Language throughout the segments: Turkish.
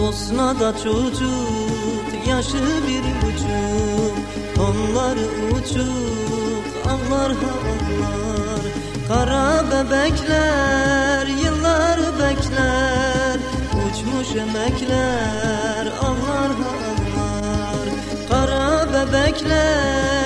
Dünyada çocuk yaşı bir buçuk. Kolları uçuk ağlar ağlar Kara bebekler yıllar bekler. Uçmuş emekler ağlar ağlar Kara bebekler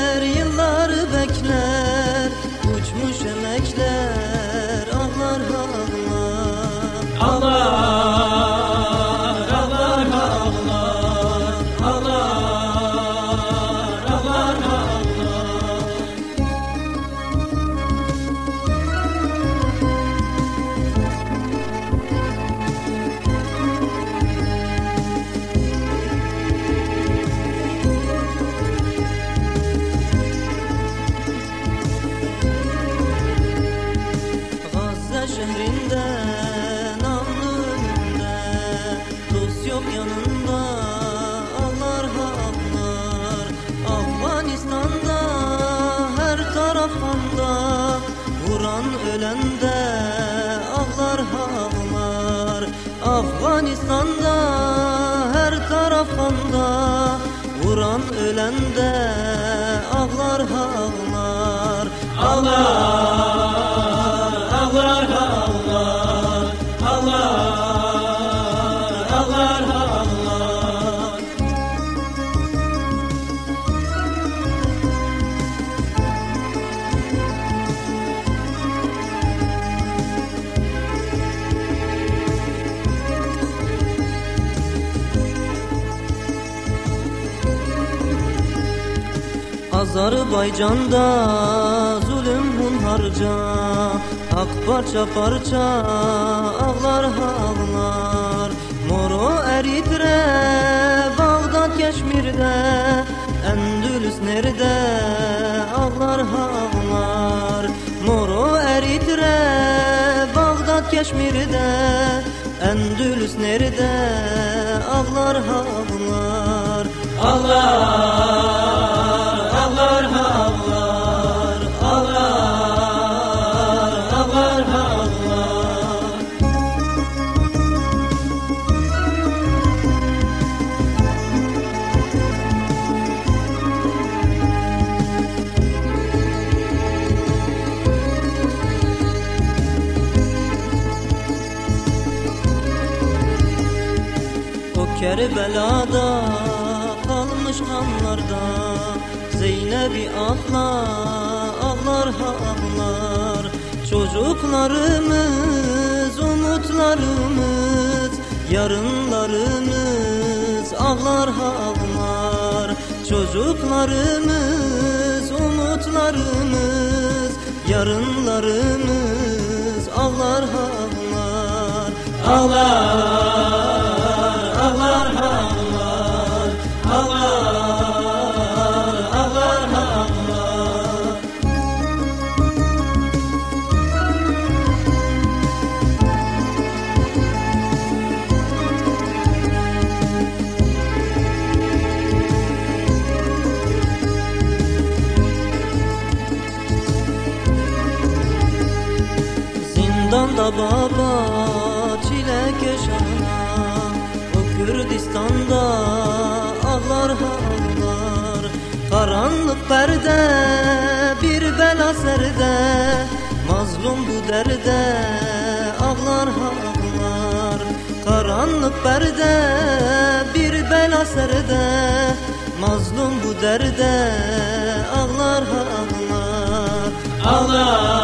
Vuran ölende ağlar ağlar Afganistan'da her taraf kanda Vuran ölende ağlar ağlar Ağlar, Azerbaycan'da zulüm hunharca Ak parça parça ağlar ağlar Moro Eritre, Bağdat Keşmir'de Endülüs nerede ağlar ağlar Moro Eritre, Bağdat Keşmir'de Endülüs nerede ağlar ağlar Ağlar, Kerbela'da kalmış kanlarda. Zeynep'i ağla ağlar ağlar Çocuklarımız umutlarımız Yarınlarımız ağlar ağlar Çocuklarımız umutlarımız Yarınlarımız ağlar ağlar Ağlar, Ondan baba çile köşana O Kürdistan'da ağlar ağlar Karanlık perde bir bela serde Mazlum bu derde ağlar ağlar Karanlık perde bir bela serde Mazlum bu derde ağlar ağlar Ağlar.